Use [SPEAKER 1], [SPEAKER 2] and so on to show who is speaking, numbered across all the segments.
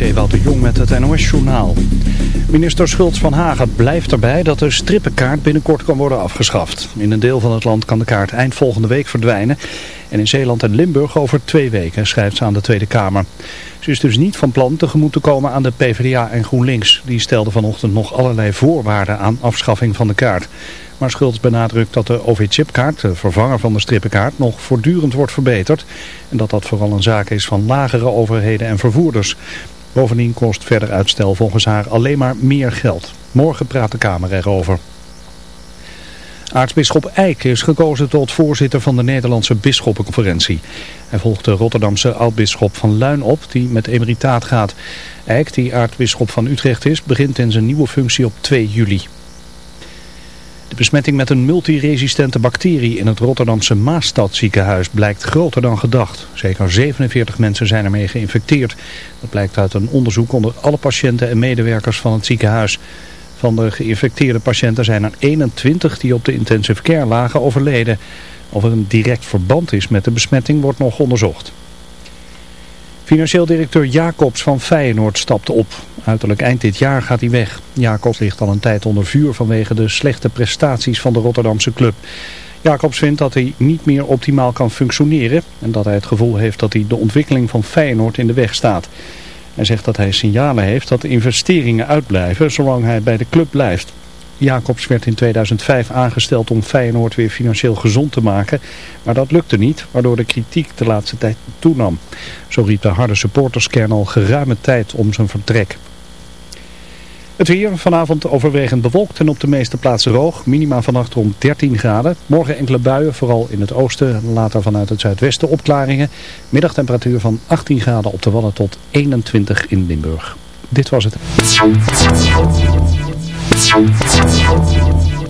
[SPEAKER 1] is de Jong met het NOS-journaal. Minister Schultz van Hagen blijft erbij dat de strippenkaart binnenkort kan worden afgeschaft. In een deel van het land kan de kaart eind volgende week verdwijnen. En in Zeeland en Limburg over twee weken, schrijft ze aan de Tweede Kamer. Ze is dus niet van plan tegemoet te komen aan de PvdA en GroenLinks. Die stelden vanochtend nog allerlei voorwaarden aan afschaffing van de kaart. Maar Schultz benadrukt dat de OV-chipkaart, de vervanger van de strippenkaart, nog voortdurend wordt verbeterd. En dat dat vooral een zaak is van lagere overheden en vervoerders. Bovendien kost verder uitstel volgens haar alleen maar meer geld. Morgen praat de Kamer erover. Aartsbisschop Eijk is gekozen tot voorzitter van de Nederlandse Bisschoppenconferentie. Hij volgt de Rotterdamse oudbisschop van Luin op, die met emeritaat gaat. Eijk, die aartsbisschop van Utrecht is, begint in zijn nieuwe functie op 2 juli. De besmetting met een multiresistente bacterie in het Rotterdamse Maastadziekenhuis blijkt groter dan gedacht. Zeker 47 mensen zijn ermee geïnfecteerd. Dat blijkt uit een onderzoek onder alle patiënten en medewerkers van het ziekenhuis. Van de geïnfecteerde patiënten zijn er 21 die op de intensive care lagen overleden. Of er een direct verband is met de besmetting wordt nog onderzocht. Financieel directeur Jacobs van Feyenoord stapte op. Uiterlijk eind dit jaar gaat hij weg. Jacobs ligt al een tijd onder vuur vanwege de slechte prestaties van de Rotterdamse club. Jacobs vindt dat hij niet meer optimaal kan functioneren en dat hij het gevoel heeft dat hij de ontwikkeling van Feyenoord in de weg staat. Hij zegt dat hij signalen heeft dat de investeringen uitblijven zolang hij bij de club blijft. Jacobs werd in 2005 aangesteld om Feyenoord weer financieel gezond te maken. Maar dat lukte niet, waardoor de kritiek de laatste tijd toenam. Zo riep de harde supporterskern al geruime tijd om zijn vertrek. Het weer vanavond overwegend bewolkt en op de meeste plaatsen droog. Minima vannacht rond 13 graden. Morgen enkele buien, vooral in het oosten. Later vanuit het zuidwesten opklaringen. Middagtemperatuur van 18 graden op de Wallen tot 21 in Limburg. Dit was het.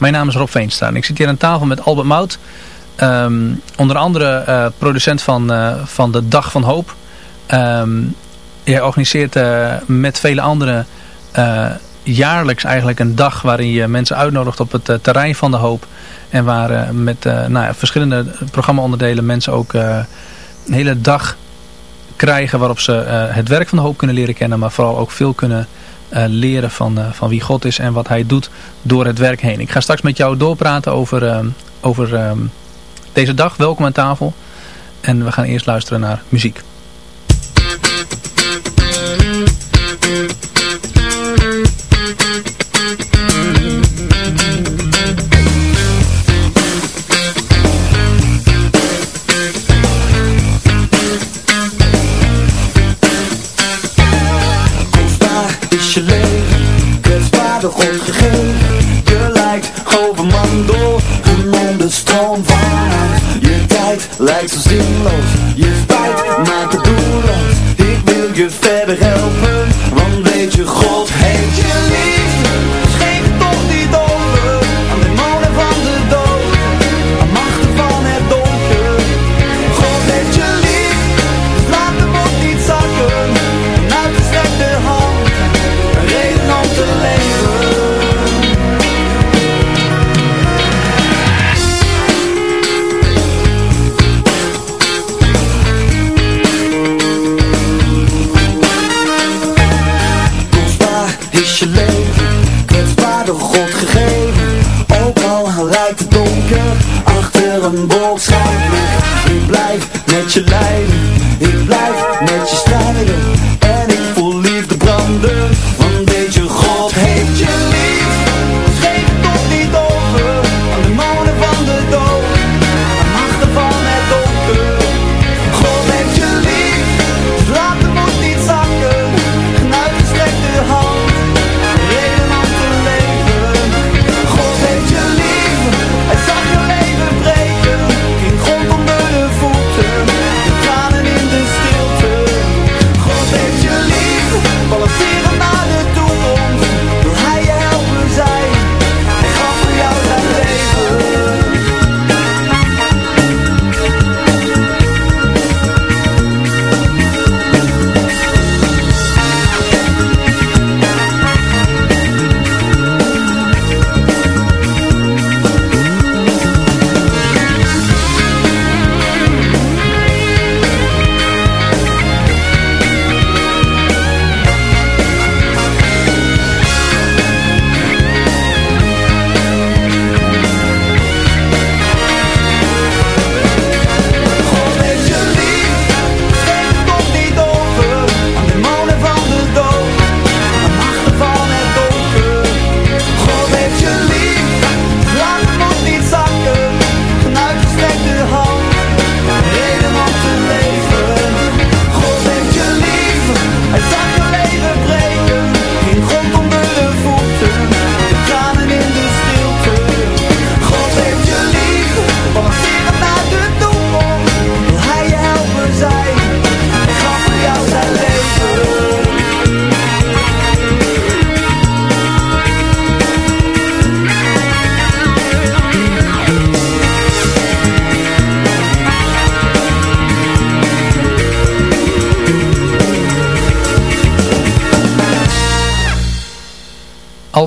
[SPEAKER 2] Mijn naam is Rob Veenstra en ik zit hier aan tafel met Albert Mout. Um, onder andere uh, producent van, uh, van de Dag van Hoop. Um, jij organiseert uh, met vele anderen jaarlijks eigenlijk een dag waarin je mensen uitnodigt op het terrein van de hoop. En waar met nou ja, verschillende programma-onderdelen mensen ook een hele dag krijgen waarop ze het werk van de hoop kunnen leren kennen. Maar vooral ook veel kunnen uh, leren van, uh, van wie God is en wat hij doet door het werk heen. Ik ga straks met jou doorpraten over, uh, over deze dag. Welkom aan tafel. En we gaan eerst luisteren naar muziek.
[SPEAKER 3] Lijkt zo zinloos. Je spijt maakt het doelloos Ik wil je verder helpen Want weet je, God heeft je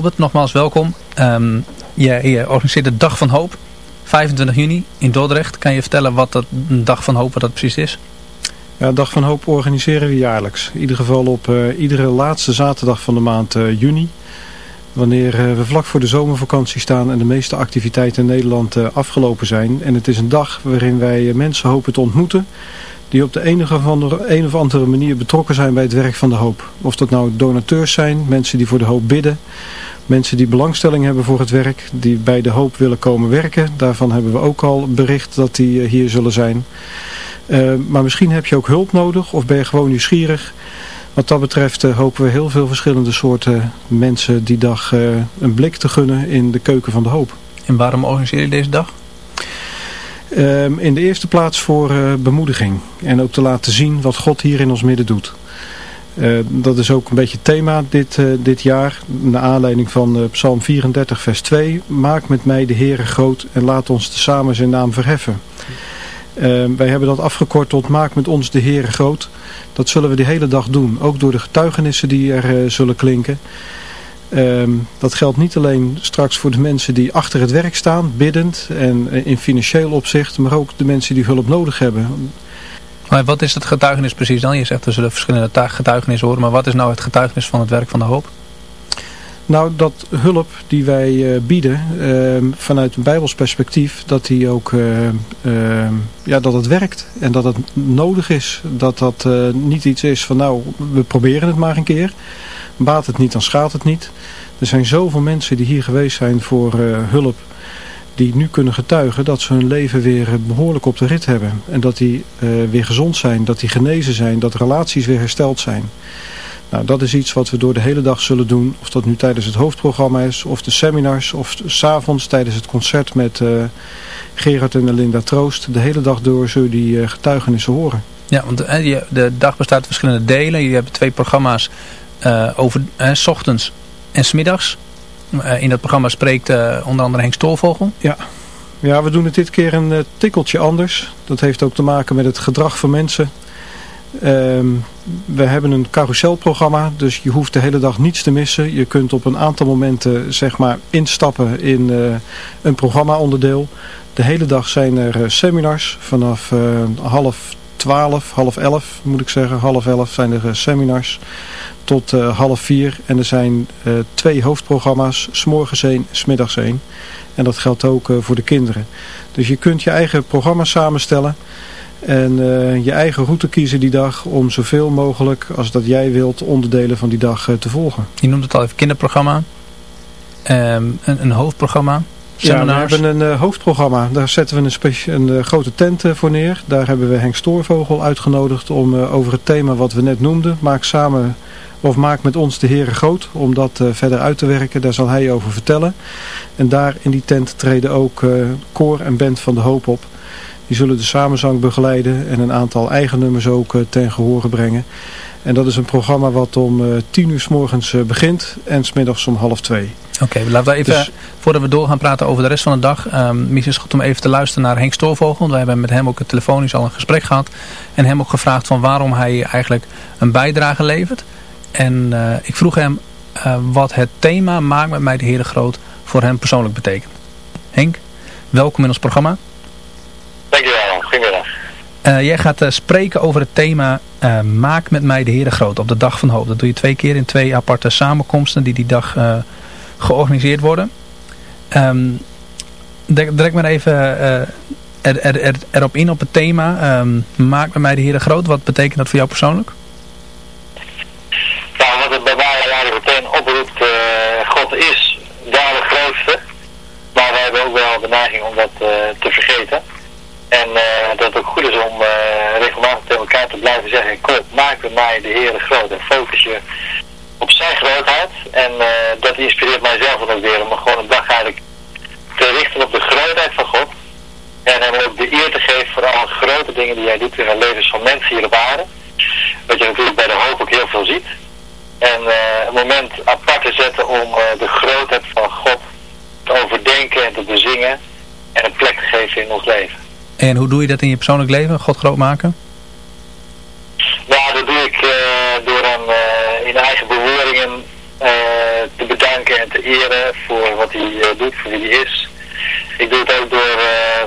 [SPEAKER 2] Albert, nogmaals welkom. Um, je, je organiseert de Dag van Hoop. 25 juni in Dordrecht. Kan je vertellen wat dat Dag van Hoop wat dat precies is?
[SPEAKER 4] Ja, Dag van Hoop organiseren we jaarlijks. In ieder geval op uh, iedere laatste zaterdag van de maand uh, juni. Wanneer uh, we vlak voor de zomervakantie staan en de meeste activiteiten in Nederland afgelopen zijn. En het is een dag waarin wij mensen hopen te ontmoeten die op de enige of andere, een of andere manier betrokken zijn bij het werk van de hoop. Of dat nou donateurs zijn, mensen die voor de hoop bidden, mensen die belangstelling hebben voor het werk, die bij de hoop willen komen werken. Daarvan hebben we ook al bericht dat die eh, hier zullen zijn. Uh, maar misschien heb je ook hulp nodig of ben je gewoon nieuwsgierig. Wat dat betreft uh, hopen we heel veel verschillende soorten mensen die dag een blik te gunnen in de keuken van de hoop.
[SPEAKER 2] En waarom organiseer je deze dag?
[SPEAKER 4] Um, in de eerste plaats voor uh, bemoediging. En ook te laten zien wat God hier in ons midden doet. Uh, dat is ook een beetje thema dit, uh, dit jaar. Naar aanleiding van Psalm 34 vers 2. Maak met mij de Heere groot en laat ons tezamen zijn naam verheffen. Ehm, wij hebben dat afgekort tot maak met ons de Heere groot. Dat zullen we de hele dag doen. Ook door de getuigenissen die er zullen klinken. Um, dat geldt niet alleen straks voor de mensen die achter het werk staan, biddend en eh, in financieel opzicht, maar ook de mensen die hulp nodig hebben.
[SPEAKER 2] Maar wat is het getuigenis precies dan? Je zegt er zullen verschillende getuigenissen horen, maar wat is nou het getuigenis van het werk van de hoop?
[SPEAKER 4] Nou, dat hulp die wij uh, bieden uh, vanuit een bijbels perspectief, dat die ook uh, ja, dat het werkt en dat het nodig is. Dat dat niet iets is van nou, we proberen het maar een keer. Baat het niet, dan schaadt het niet. Er zijn zoveel mensen die hier geweest zijn voor hulp. Die nu kunnen getuigen dat ze hun leven weer eh, behoorlijk op de rit hebben. En dat die weer gezond zijn, dat die genezen zijn, dat relaties weer hersteld zijn. Nou, dat is iets wat we door de hele dag zullen doen. Of dat nu tijdens het hoofdprogramma is, of de seminars, of s'avonds tijdens het concert met uh, Gerard en Linda Troost. De hele dag door zullen die uh, getuigenissen horen.
[SPEAKER 2] Ja, want de dag bestaat uit verschillende delen. Jullie hebben twee programma's uh, over s ochtends en smiddags. Uh, in dat programma spreekt onder andere Henk Stolvogel.
[SPEAKER 4] Ja. ja, we doen het dit keer een tikkeltje anders. Dat heeft ook te maken met het gedrag van mensen. Ehm, we hebben een carouselprogramma, dus je hoeft de hele dag niets te missen. Je kunt op een aantal momenten zeg maar instappen in een programma-onderdeel. De hele dag zijn er seminars vanaf half twaalf, half elf moet ik zeggen. Half elf zijn er seminars tot half vier. En er zijn twee hoofdprogramma's, s'morgens één, smiddags één. En dat geldt ook voor de kinderen. Dus je kunt je eigen programma samenstellen. En je eigen route kiezen die dag om zoveel mogelijk, als dat jij wilt, onderdelen van die dag te volgen.
[SPEAKER 2] Je noemt het al even kinderprogramma. Um, een, een hoofdprogramma.
[SPEAKER 4] Seminars. Ja, we hebben een hoofdprogramma. Daar zetten we een, een grote tent voor neer. Daar hebben we Henk Stoorvogel uitgenodigd om over het thema wat we net noemden. Maak samen of maak met ons de Heere groot om dat uh, verder uit te werken. Daar zal hij over vertellen. En daar in die tent treden ook uh, koor en band van de hoop op. Die zullen de samenzang begeleiden en een aantal eigen nummers ook uh, ten gehore brengen. En dat is een programma wat om tien uur s morgens begint en smiddags om half twee.
[SPEAKER 2] Oké, okay, laten we even, dus, voordat we door gaan praten over de rest van de dag, um, misschien is het goed om even te luisteren naar Henk Stoorvogel. We hebben met hem ook telefonisch al een gesprek gehad en hem ook gevraagd van waarom hij eigenlijk een bijdrage levert. En uh, ik vroeg hem uh, wat het thema Maak met mij de Heer Groot voor hem persoonlijk betekent. Henk, welkom in ons programma.
[SPEAKER 5] Dankjewel, goedemiddag.
[SPEAKER 2] Uh, jij gaat spreken over het thema Maak met mij de Heer Groot op de Dag van Hoop. Dat doe je twee keer in twee aparte samenkomsten die die dag georganiseerd worden. Um, druk maar even er, er, er, erop in op het thema um, Maak met mij de Heer Groot. Wat betekent dat voor jou persoonlijk?
[SPEAKER 5] ook wel de neiging om dat te vergeten. En uh, dat het ook goed is om uh, regelmatig tegen elkaar te blijven zeggen, kom, maak met mij de Heer groot en focus je op zijn grootheid. En dat inspireert mijzelf dan ook weer om gewoon een dag eigenlijk te richten op de grootheid van God. En hem ook de eer te geven voor alle grote dingen die hij doet in de levens van mensen hier op aarde. Wat je natuurlijk bij de hoop ook heel veel ziet. En een moment apart te zetten om de grootheid van God te overdenken en te bezingen en een plek te geven in ons leven.
[SPEAKER 2] En hoe doe je dat in je persoonlijk leven, God groot maken?
[SPEAKER 5] Nou, dat doe ik uh, door hem uh, in eigen bewoordingen uh, te bedanken en te eren voor wat hij doet, voor wie hij is. Ik doe het ook door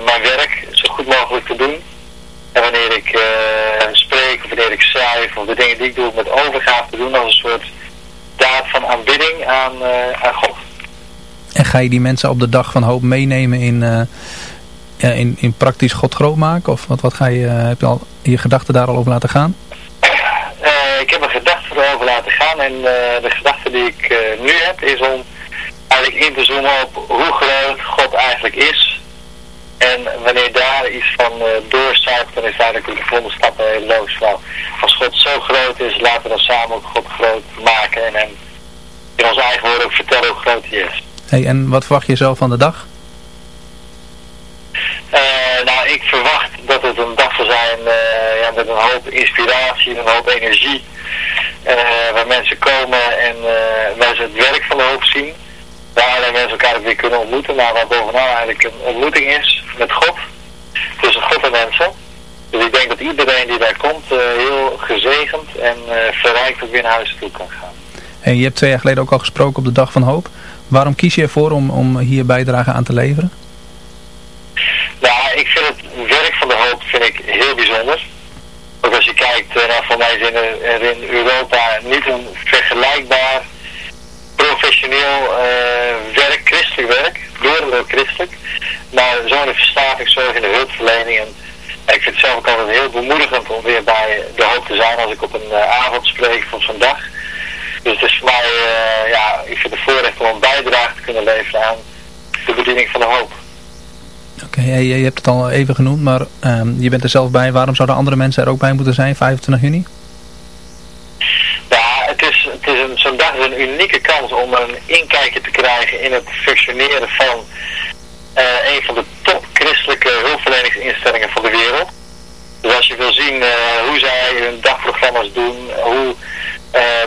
[SPEAKER 5] mijn werk zo goed mogelijk te doen. En wanneer ik spreek of wanneer ik schrijf of de dingen die ik doe met overgave te doen als een soort daad van aanbidding aan, aan God.
[SPEAKER 2] En ga je die mensen op de dag van hoop meenemen in, in, in praktisch God groot maken? Of wat, wat ga je, heb je al je gedachten daar al over laten gaan?
[SPEAKER 5] ik heb een gedachte erover laten gaan en de gedachte die ik nu heb is om eigenlijk in te zoomen op hoe groot God eigenlijk is. En wanneer daar iets van uh, dan is eigenlijk de volgende stap een hele logisch van. Als God zo groot is, laten we dan samen ook God groot maken en hem in onze eigen woorden ook vertellen hoe groot hij is.
[SPEAKER 2] Hey, en wat verwacht je zo van de dag?
[SPEAKER 5] Uh, nou, ik verwacht dat het een dag zal zijn uh, ja, met een hoop inspiratie, een hoop energie. Uh, waar mensen komen en waar ze het werk van de hoop zien. Waar mensen elkaar weer kunnen ontmoeten, maar waar bovenal eigenlijk een ontmoeting is met God. Tussen God en mensen. Dus ik denk dat iedereen die daar komt heel gezegend en verrijkt ook weer naar huis toe kan gaan.
[SPEAKER 2] En je hebt twee jaar geleden ook al gesproken op de Dag van Hoop. Waarom kies je ervoor om, om hier bijdrage aan te leveren?
[SPEAKER 5] Nou, ik vind het werk van de hoop vind ik heel bijzonder. Ook als je kijkt, nou, voor mij is er in Europa niet een vergelijkbaar professioneel uh, werk, christelijk werk, door en christelijk. Maar zo in de verslavingszorg, in de hulpverlening. En, ik vind het zelf ook altijd heel bemoedigend om weer bij de hoop te zijn als ik op een uh, avond spreek van zo'n dag. Dus het is voor mij, ja, ik vind het voorrecht om een bijdrage te kunnen leveren aan de bediening van de hoop.
[SPEAKER 2] Oké, okay, je, hebt het al even genoemd, maar um, je bent er zelf bij. Waarom zouden andere mensen er ook bij moeten zijn, 25 juni?
[SPEAKER 5] Ja, het is, het is zo'n dag is een unieke kans om een inkijkje te krijgen in het functioneren van uh, een van de top christelijke hulpverleningsinstellingen van de wereld. Dus als je wil zien uh, hoe zij hun dagprogramma's doen, hoe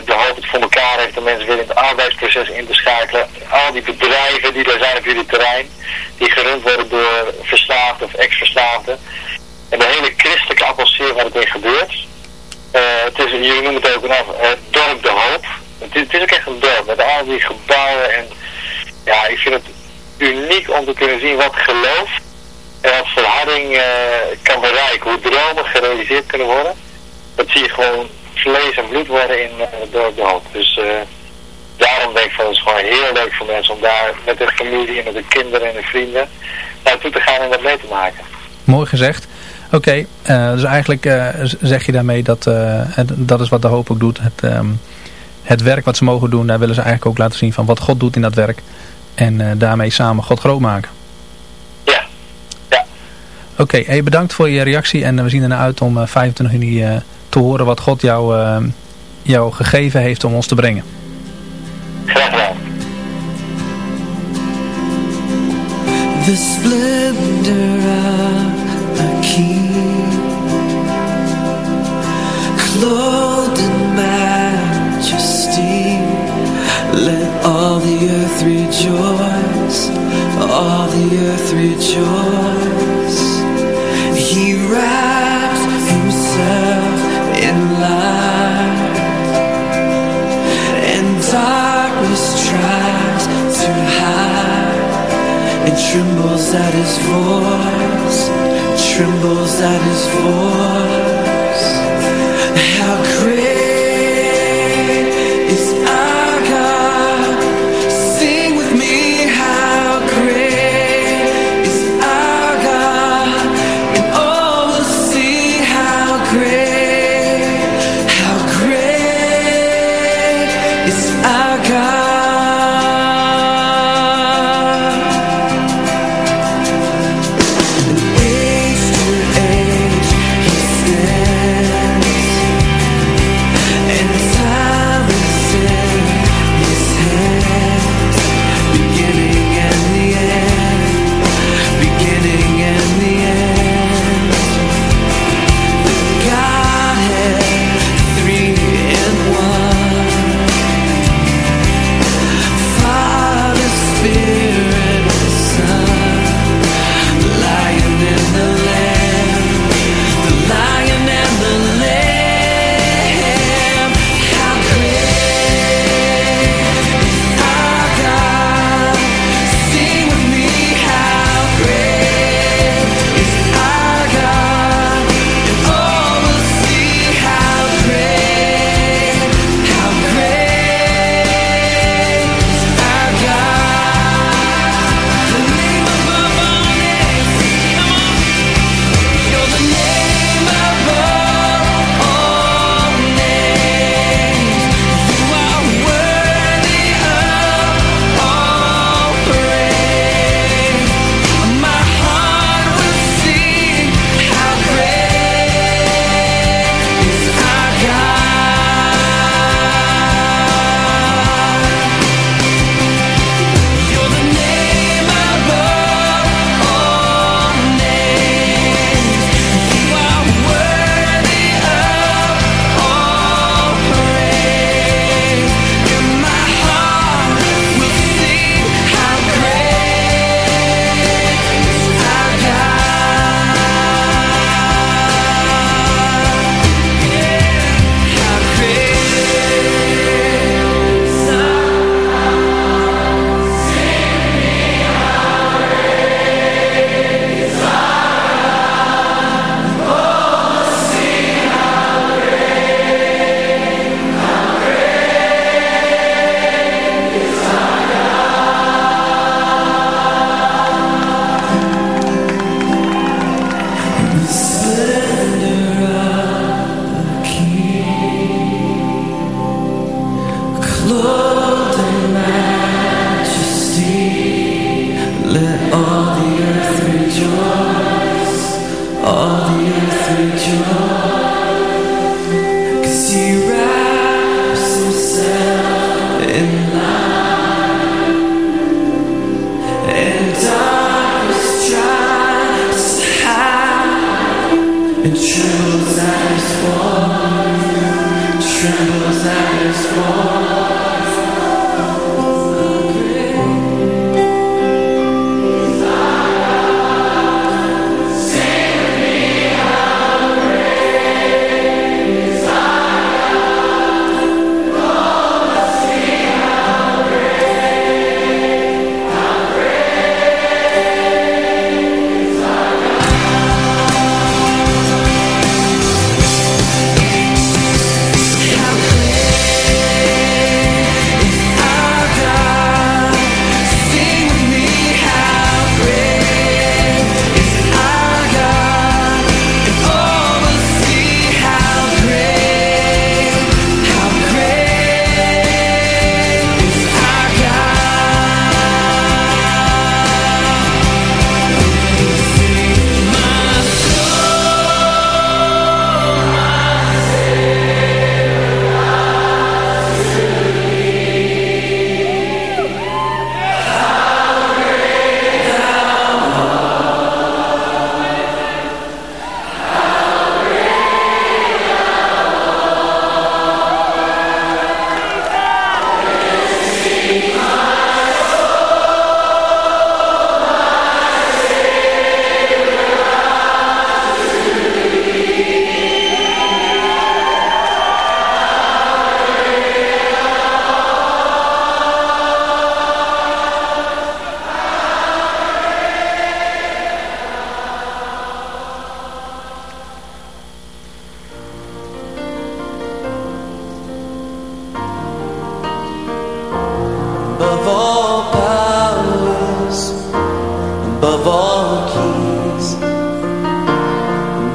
[SPEAKER 5] de hoop het voor elkaar heeft om mensen weer in het arbeidsproces in te schakelen. Al die bedrijven die er zijn op jullie terrein, die gerund worden door verslaafden of ex-verslaafden. En de hele christelijke atmosfeer waar het in gebeurt. Uh, het is, jullie noemen het ook een uh, dorp de hoop. Het is, het is, ook echt een dorp met al die gebouwen en ja, ik vind het uniek om te kunnen zien wat geloof en wat volharding uh, kan bereiken. Hoe dromen gerealiseerd kunnen worden. Dat zie je gewoon vlees en bloed worden in uh, door de hoop. Dus uh, daarom denk ik van het is gewoon heel leuk voor mensen om daar met de familie en met de kinderen en de vrienden naartoe te gaan en dat mee te maken.
[SPEAKER 2] Mooi gezegd. Oké, okay, uh, dus eigenlijk zeg je daarmee dat het, dat is wat de hoop ook doet. Het, um, het werk wat ze mogen doen, daar willen ze eigenlijk ook laten zien van wat God doet in dat werk. En daarmee samen God groot maken.
[SPEAKER 5] Ja, ja.
[SPEAKER 2] Oké, okay, hey, bedankt voor je reactie en we zien ernaar uit om 25 juni te horen wat God jou, uh, jou gegeven heeft om ons te brengen.
[SPEAKER 5] Graag gedaan.
[SPEAKER 6] The splendor of a king Clothed in majesty Let all the earth rejoice All the earth rejoice trembles at his voice Trembles at his voice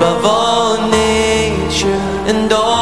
[SPEAKER 6] of all nature and all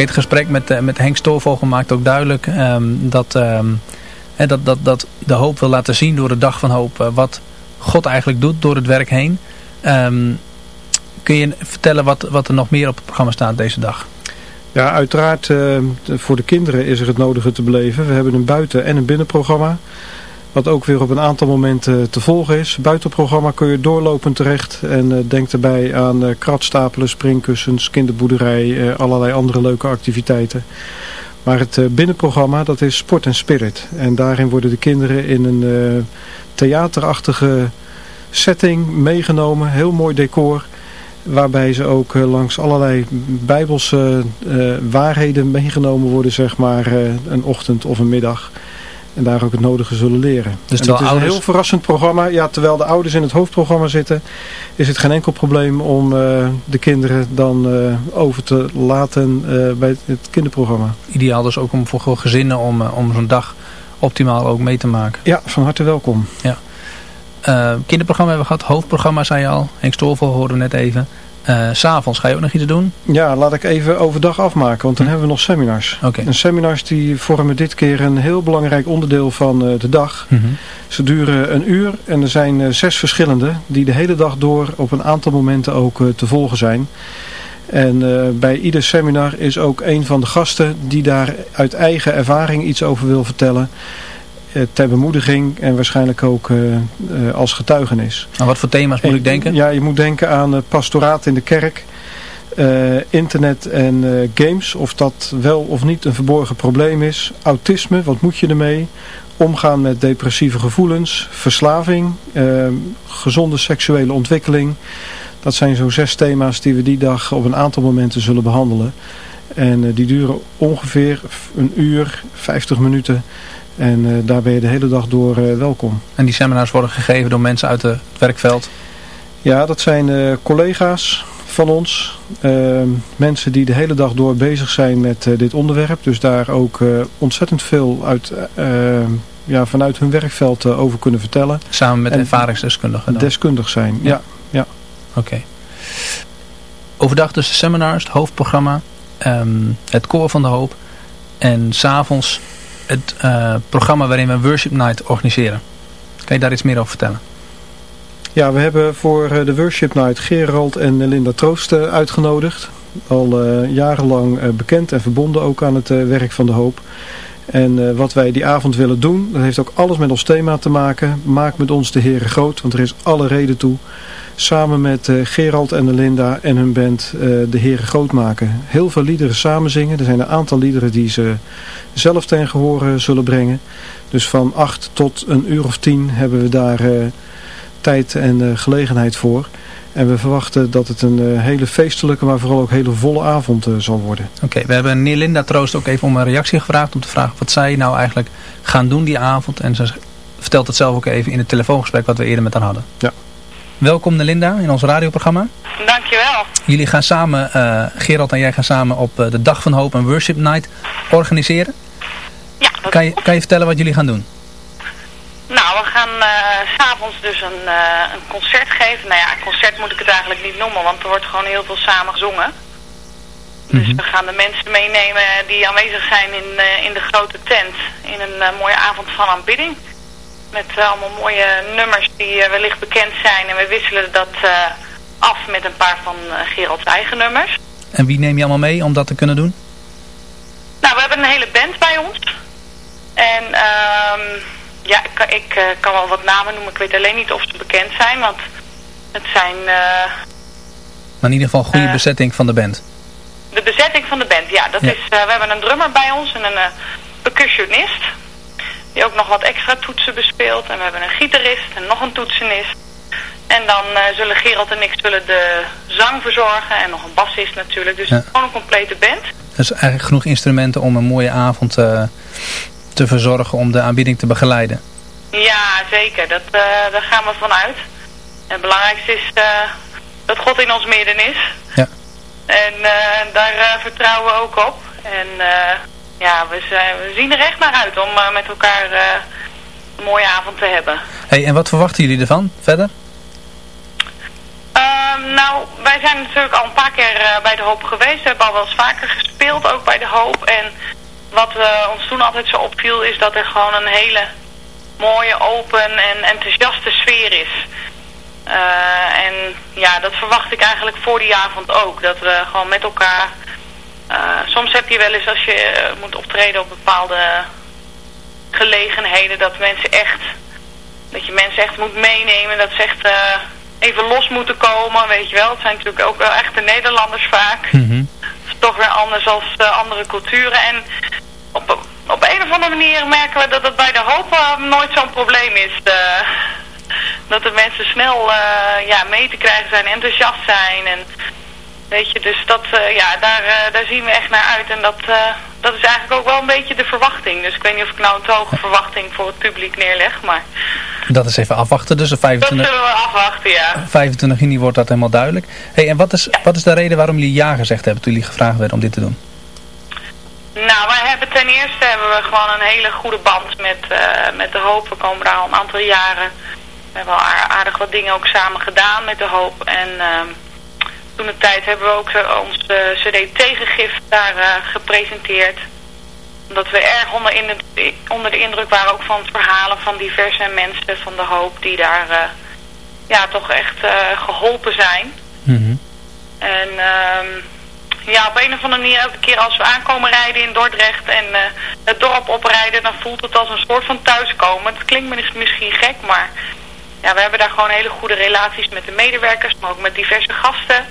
[SPEAKER 2] het gesprek met, uh, met Henk Stoorvogel maakt ook duidelijk um, dat, um, dat, dat, dat de hoop wil laten zien door de dag van hoop uh, wat God eigenlijk doet door het werk heen. Um, kun je vertellen wat, wat er nog meer op het programma staat deze dag?
[SPEAKER 4] Ja, uiteraard voor de kinderen is er het nodige te beleven. We hebben een buiten- en een binnenprogramma. Wat ook weer op een aantal momenten te volgen is. Buitenprogramma kun je doorlopend terecht. En uh, denk daarbij aan uh, kratstapelen, springkussens, kinderboerderij, uh, allerlei andere leuke activiteiten. Maar het binnenprogramma dat is Sport en Spirit. En daarin worden de kinderen in een theaterachtige setting meegenomen. Heel mooi decor. Waarbij ze ook langs allerlei bijbelse waarheden meegenomen worden, zeg maar, een ochtend of een middag. En daar ook het nodige zullen leren. Dus het is een heel verrassend programma. Ja, terwijl de ouders in het hoofdprogramma zitten, is het geen enkel probleem om uh, de kinderen dan uh, over te laten uh, bij het kinderprogramma.
[SPEAKER 2] Ideaal dus ook om voor gezinnen om, om zo'n dag optimaal ook mee te maken.
[SPEAKER 4] Ja, van harte welkom.
[SPEAKER 2] Ja. kinderprogramma hebben we gehad, hoofdprogramma zei je al. Henk Stolvel hoorden we net even. Uh, S'avonds ga je ook nog iets doen?
[SPEAKER 4] Ja, laat ik even overdag afmaken, want dan hm. hebben we nog seminars.
[SPEAKER 2] Okay.
[SPEAKER 4] En seminars die vormen dit keer een heel belangrijk onderdeel van uh, de dag.
[SPEAKER 2] Mm -hmm.
[SPEAKER 4] Ze duren een uur en er zijn uh, zes verschillende die de hele dag door op een aantal momenten ook te volgen zijn. En bij ieder seminar is ook een van de gasten die daar uit eigen ervaring iets over wil vertellen ter bemoediging en waarschijnlijk ook uh, uh, als getuigenis.
[SPEAKER 2] Aan wat voor thema's moet
[SPEAKER 4] en,
[SPEAKER 2] ik denken?
[SPEAKER 4] Ja, je moet denken aan pastoraat in de kerk, internet en games, of dat wel of niet een verborgen probleem is. Autisme, wat moet je ermee? Omgaan met depressieve gevoelens, verslaving, gezonde seksuele ontwikkeling. Dat zijn zo zes thema's die we die dag op een aantal momenten zullen behandelen. En die duren ongeveer een uur, 50 minuten. En uh, daar ben je de hele dag door uh, welkom.
[SPEAKER 2] En die seminars worden gegeven door mensen uit het werkveld?
[SPEAKER 4] Ja, dat zijn uh, collega's van ons. Ehm, mensen die de hele dag door bezig zijn met dit onderwerp. Dus daar ook ontzettend veel uit, ehm, ja, vanuit hun werkveld over kunnen vertellen.
[SPEAKER 2] Samen met en ervaringsdeskundigen? Dan?
[SPEAKER 4] Deskundig zijn, ja. ja, ja.
[SPEAKER 2] Oké. Okay. Overdag dus de seminars, het hoofdprogramma, um, het koor van de hoop. En s'avonds het uh, programma waarin we Worship Night organiseren. Kan je daar iets meer over vertellen?
[SPEAKER 4] Ja, we hebben voor uh, de Worship Night Gerald en Linda Troost uh, uitgenodigd. Al jarenlang bekend en verbonden ook aan het werk van de hoop. En wat wij die avond willen doen, dat heeft ook alles met ons thema te maken. Maak met ons de Heere groot, want er is alle reden toe samen met uh, Gerald en Linda en hun band uh, de Heren groot maken. Heel veel liederen samen zingen. Er zijn een aantal liederen die ze zelf ten gehore zullen brengen. Dus van acht tot een uur of tien hebben we daar tijd en gelegenheid voor. En we verwachten dat het een hele feestelijke, maar vooral ook hele volle avond zal worden.
[SPEAKER 2] Oké, okay, we hebben Neerlinda Troost ook even om een reactie gevraagd. Om te vragen wat zij nou eigenlijk gaan doen die avond. En ze vertelt het zelf ook even in het telefoongesprek wat we eerder met haar hadden.
[SPEAKER 4] Ja.
[SPEAKER 2] Welkom Nelinda in ons radioprogramma.
[SPEAKER 7] Dankjewel.
[SPEAKER 2] Jullie gaan samen, uh, Gerald en jij gaan samen op uh, de Dag van Hoop en Worship Night organiseren.
[SPEAKER 7] Ja. Dat
[SPEAKER 2] kan, je, kan je vertellen wat jullie gaan doen?
[SPEAKER 7] Nou, we gaan uh, s'avonds dus een, een concert Nou ja, concert moet ik het eigenlijk niet noemen, want er wordt gewoon heel veel samen gezongen. Dus mm -hmm. we gaan de mensen meenemen die aanwezig zijn in, in de grote tent. In een mooie avond van aanbidding. Met uh, allemaal mooie nummers die wellicht bekend zijn. En we wisselen dat af met een paar van Gerald's eigen nummers.
[SPEAKER 2] En wie neem je allemaal mee om dat te kunnen doen?
[SPEAKER 7] Nou, we hebben een hele band bij ons. En um, ja, ik, ik kan wel wat namen noemen. Ik weet alleen niet of ze bekend zijn. Want het zijn...
[SPEAKER 2] maar in ieder geval een goede bezetting van de band.
[SPEAKER 7] De bezetting van de band, ja. Dat ja. Is, we hebben een drummer bij ons en een percussionist die ook nog wat extra toetsen bespeelt. En we hebben een gitarist en nog een toetsenist. En dan uh, zullen Gerald en ik zullen de zang verzorgen en nog een bassist natuurlijk. Dus ja. gewoon een complete band.
[SPEAKER 2] Dus eigenlijk genoeg instrumenten om een mooie avond uh, te verzorgen om de aanbieding te begeleiden.
[SPEAKER 7] Ja, zeker. Dat, uh, daar gaan we vanuit. Het belangrijkste is dat God in ons midden is.
[SPEAKER 2] Ja.
[SPEAKER 7] En daar vertrouwen we ook op. En ja, we, zijn, we zien er echt naar uit om met elkaar een mooie avond te hebben.
[SPEAKER 2] Hey, en wat verwachten jullie ervan verder?
[SPEAKER 7] Ehm, nou, wij zijn natuurlijk al een paar keer bij de Hoop geweest. We hebben al wel eens vaker gespeeld, ook bij de Hoop. En wat ons toen altijd zo opviel is dat er gewoon een hele mooie, open en enthousiaste sfeer is. Uh, en ja, dat verwacht ik eigenlijk voor die avond ook. Dat we gewoon met elkaar... Uh, soms heb je wel eens als je uh, moet optreden op bepaalde gelegenheden... dat mensen echt... Dat je mensen echt moet meenemen. Dat ze echt even los moeten komen, weet je wel. Het zijn natuurlijk ook wel echte Nederlanders vaak. Mm -hmm. is toch weer anders als andere culturen. En op, op een of andere manier merken we dat het bij de hoop nooit zo'n probleem is dat de mensen snel uh, ja, mee te krijgen zijn, enthousiast zijn. En, weet je, dus dat, uh, ja, daar, uh, daar zien we echt naar uit. En dat, dat is eigenlijk ook wel een beetje de verwachting. Dus ik weet niet of ik nou een te hoge verwachting voor het publiek neerleg, maar...
[SPEAKER 2] Dat is even afwachten, dus 25...
[SPEAKER 7] Dat zullen we afwachten, ja.
[SPEAKER 2] 25 juni wordt dat helemaal duidelijk. Hey, en wat is, wat is de reden waarom jullie ja gezegd hebben toen jullie gevraagd werden om dit te doen?
[SPEAKER 7] Nou, wij hebben ten eerste hebben we gewoon een hele goede band met, met de hoop. We komen daar al een aantal jaren we hebben al aardig wat dingen ook samen gedaan met de hoop. En uh, toen de tijd hebben we ook uh, ons cd Tegengif daar uh, gepresenteerd. Omdat we erg onder, in de, onder de indruk waren ook van het verhalen van diverse mensen van de hoop die daar ja, toch echt geholpen zijn. Mm -hmm. En um, ja, op een of andere manier elke keer als we aankomen rijden in Dordrecht en het dorp oprijden, dan voelt het als een soort van thuiskomen. Het klinkt misschien gek, maar ja, we hebben daar gewoon hele goede relaties met de medewerkers, maar ook met diverse gasten.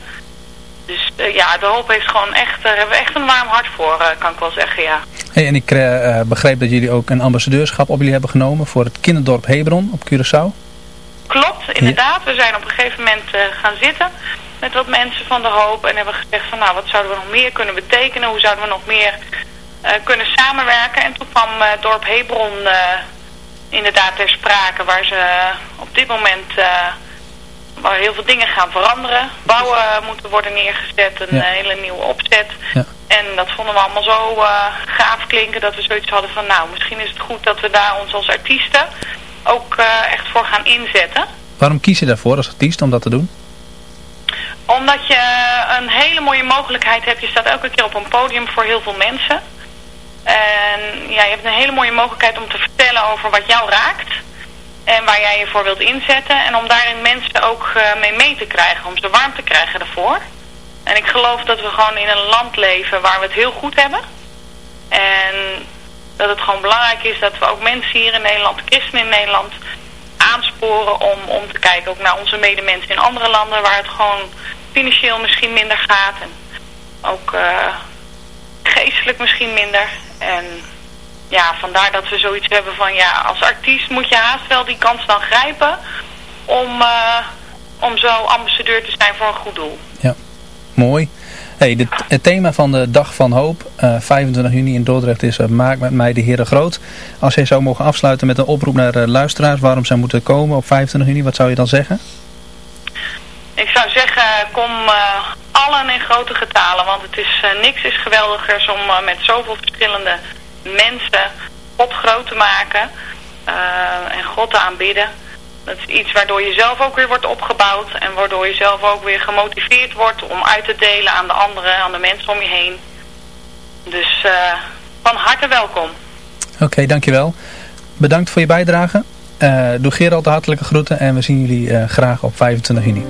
[SPEAKER 7] Dus uh, ja, de hoop heeft gewoon echt, daar hebben we echt een warm hart voor, uh, kan ik wel zeggen, ja.
[SPEAKER 2] Hey, en ik uh, begreep dat jullie ook een ambassadeurschap op jullie hebben genomen voor het kinderdorp Hebron op Curaçao.
[SPEAKER 7] Klopt, inderdaad. We zijn op een gegeven moment gaan zitten met wat mensen van de hoop en hebben gezegd van nou, wat zouden we nog meer kunnen betekenen? Hoe zouden we nog meer kunnen samenwerken? En toen kwam dorp Hebron inderdaad ter sprake waar ze op dit moment uh, waar heel veel dingen gaan veranderen. Bouwen moeten worden neergezet, een ja. hele nieuwe opzet. Ja. En dat vonden we allemaal zo uh, gaaf klinken dat we zoiets hadden van nou misschien is het goed dat we daar ons als artiesten ook uh, echt voor gaan inzetten.
[SPEAKER 2] Waarom kies je daarvoor als artiest om dat te doen?
[SPEAKER 7] Omdat je een hele mooie mogelijkheid hebt. Je staat elke keer op een podium voor heel veel mensen. En ja, je hebt een hele mooie mogelijkheid om te vertellen over wat jou raakt. En waar jij je voor wilt inzetten. En om daarin mensen ook uh, mee mee te krijgen. Om ze warm te krijgen ervoor. En ik geloof dat we gewoon in een land leven waar we het heel goed hebben. En dat het gewoon belangrijk is dat we ook mensen hier in Nederland, christenen in Nederland, aansporen om, om te kijken ook naar onze medemensen in andere landen waar het gewoon financieel misschien minder gaat. En ook uh, geestelijk misschien minder. En ja, vandaar dat we zoiets hebben van ja, als artiest moet je haast wel die kans dan grijpen om, uh, om zo ambassadeur te zijn voor een goed doel.
[SPEAKER 2] Ja, mooi. Hey, het thema van de Dag van Hoop, uh, eh, 25 juni in Dordrecht, is uh, Maak met mij de Heere Groot. Als jij zou mogen afsluiten met een oproep naar luisteraars waarom zij moeten komen op 25 juni, wat zou je dan zeggen?
[SPEAKER 7] Ik zou zeggen, kom allen in grote getalen, want het is, niks is geweldigers om met zoveel verschillende mensen God groot te maken en God te aanbidden. Dat is iets waardoor je zelf ook weer wordt opgebouwd en waardoor je zelf ook weer gemotiveerd wordt om uit te delen aan de anderen, aan de mensen om je heen. Dus van harte welkom.
[SPEAKER 2] Oké, dankjewel. Bedankt voor je bijdrage. Uh, doe Gerald de hartelijke groeten en we zien jullie graag op 25 juni.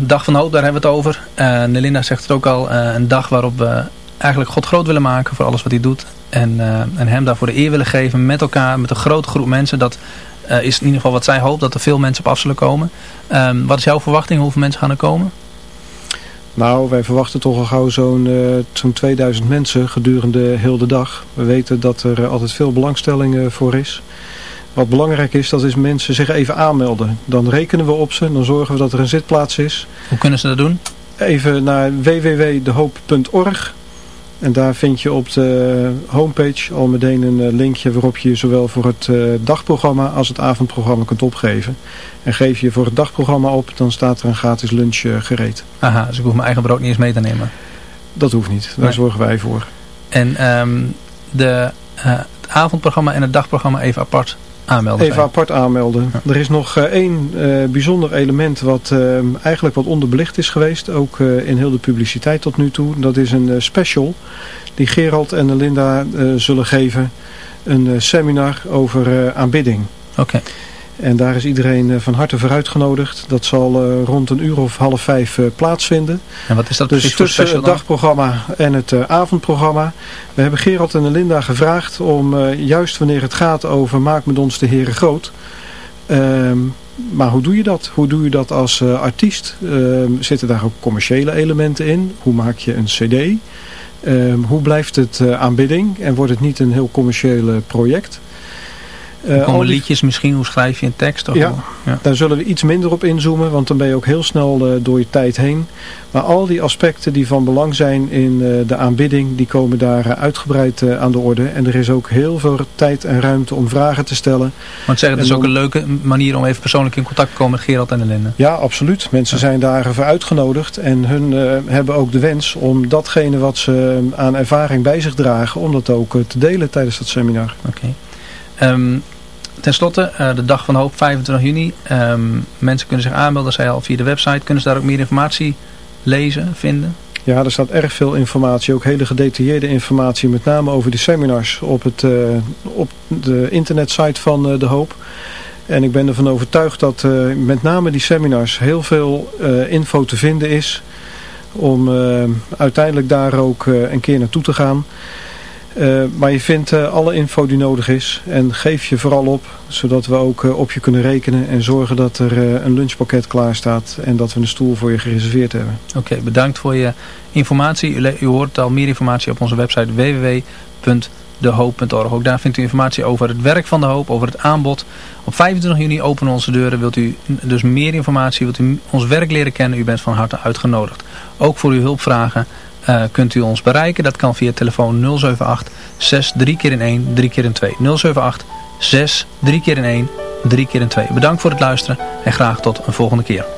[SPEAKER 2] Dag van Hoop, daar hebben we het over. Uh, Nelinda zegt het ook al, uh, een dag waarop we eigenlijk God groot willen maken voor alles wat hij doet. En, en hem daarvoor de eer willen geven met elkaar, met een grote groep mensen. Dat is in ieder geval wat zij hoopt, dat er veel mensen op af zullen komen. Um, wat is jouw verwachting? Hoeveel mensen gaan er komen?
[SPEAKER 4] Nou, wij verwachten toch al gauw zo'n zo'n 2000 mensen gedurende heel de dag. We weten dat er altijd veel belangstelling voor is. Wat belangrijk is, dat is mensen zich even aanmelden. Dan rekenen we op ze, dan zorgen we dat er een zitplaats is.
[SPEAKER 2] Hoe kunnen ze dat doen?
[SPEAKER 4] Even naar www.dehoop.org. En daar vind je op de homepage al meteen een eh, linkje waarop je zowel voor het eh, dagprogramma als het avondprogramma kunt opgeven. En geef je voor het dagprogramma op, dan staat er een gratis lunch eh, gereed.
[SPEAKER 2] Aha, dus ik hoef mijn eigen brood niet eens mee te nemen?
[SPEAKER 4] Dat hoeft niet, daar zorgen wij voor.
[SPEAKER 2] En um, de, het avondprogramma en het dagprogramma even apart aanmelden
[SPEAKER 4] Even apart aanmelden. Er is nog uh, één uh, bijzonder element wat uh, eigenlijk wat onderbelicht is geweest. Ook in heel de publiciteit tot nu toe. Dat is een special die Gerald en Linda zullen geven. Een seminar over aanbidding.
[SPEAKER 2] Oké.
[SPEAKER 4] En daar is iedereen eh, van harte voor uitgenodigd. Dat zal eh, rond een uur of half vijf eh, plaatsvinden.
[SPEAKER 2] En wat is dat
[SPEAKER 4] dus tussen het dagprogramma en het avondprogramma. We hebben Gerald en Linda gevraagd om juist wanneer het gaat over maak met ons de heren groot. Ehm, maar hoe doe je dat? Hoe doe je dat als artiest? Ehm, zitten daar ook commerciële elementen in? Hoe maak je een cd? Ehm, hoe blijft het aanbidding? En wordt het niet een heel commercieel project?
[SPEAKER 2] Uh, komen liedjes misschien, hoe schrijf je een tekst? Of
[SPEAKER 4] ja, ja, daar zullen we iets minder op inzoomen, want dan ben je ook heel snel uh, door je tijd heen. Maar al die aspecten die van belang zijn in uh, de aanbidding, die komen daar uitgebreid aan de orde. En er is ook heel veel tijd en ruimte om vragen te stellen.
[SPEAKER 2] Want zeggen, het is ook een leuke manier om even persoonlijk in contact te komen met Gerald en Elinde.
[SPEAKER 4] Ja, absoluut. Mensen ja. zijn daarvoor uitgenodigd en hun hebben ook de wens om datgene wat ze aan ervaring bij zich dragen, om dat ook te delen tijdens dat seminar.
[SPEAKER 2] Oké. Okay. Um, ten slotte, uh, de dag van hoop, 25 juni. Um, mensen kunnen zich aanmelden, zei al, via de website. Kunnen ze daar ook meer informatie lezen, vinden?
[SPEAKER 4] Ja, er staat erg veel informatie, ook hele gedetailleerde informatie, met name over de seminars op, het, uh, op de internetsite van uh, De Hoop. En ik ben ervan overtuigd dat met name die seminars heel veel info te vinden is om uiteindelijk daar ook een keer naartoe te gaan. Uh, maar je vindt uh, alle info die nodig is en geef je vooral op, zodat we ook uh, op je kunnen rekenen en zorgen dat er een lunchpakket klaar staat en dat we een stoel voor je gereserveerd hebben.
[SPEAKER 2] Oké, bedankt voor je informatie. U, u, hoort al meer informatie op onze website www.dehoop.org. Ook daar vindt u informatie over het werk van De Hoop, over het aanbod. Op 25 juni openen onze deuren. Wilt u dus meer informatie, wilt u ons werk leren kennen, u bent van harte uitgenodigd. Ook voor uw hulpvragen uh, kunt u ons bereiken. Dat kan via telefoon 078 6 3 keer in 1 3 keer in 2. 078 6 3 keer in 1 3 keer in 2. Bedankt voor het luisteren en graag tot een volgende keer.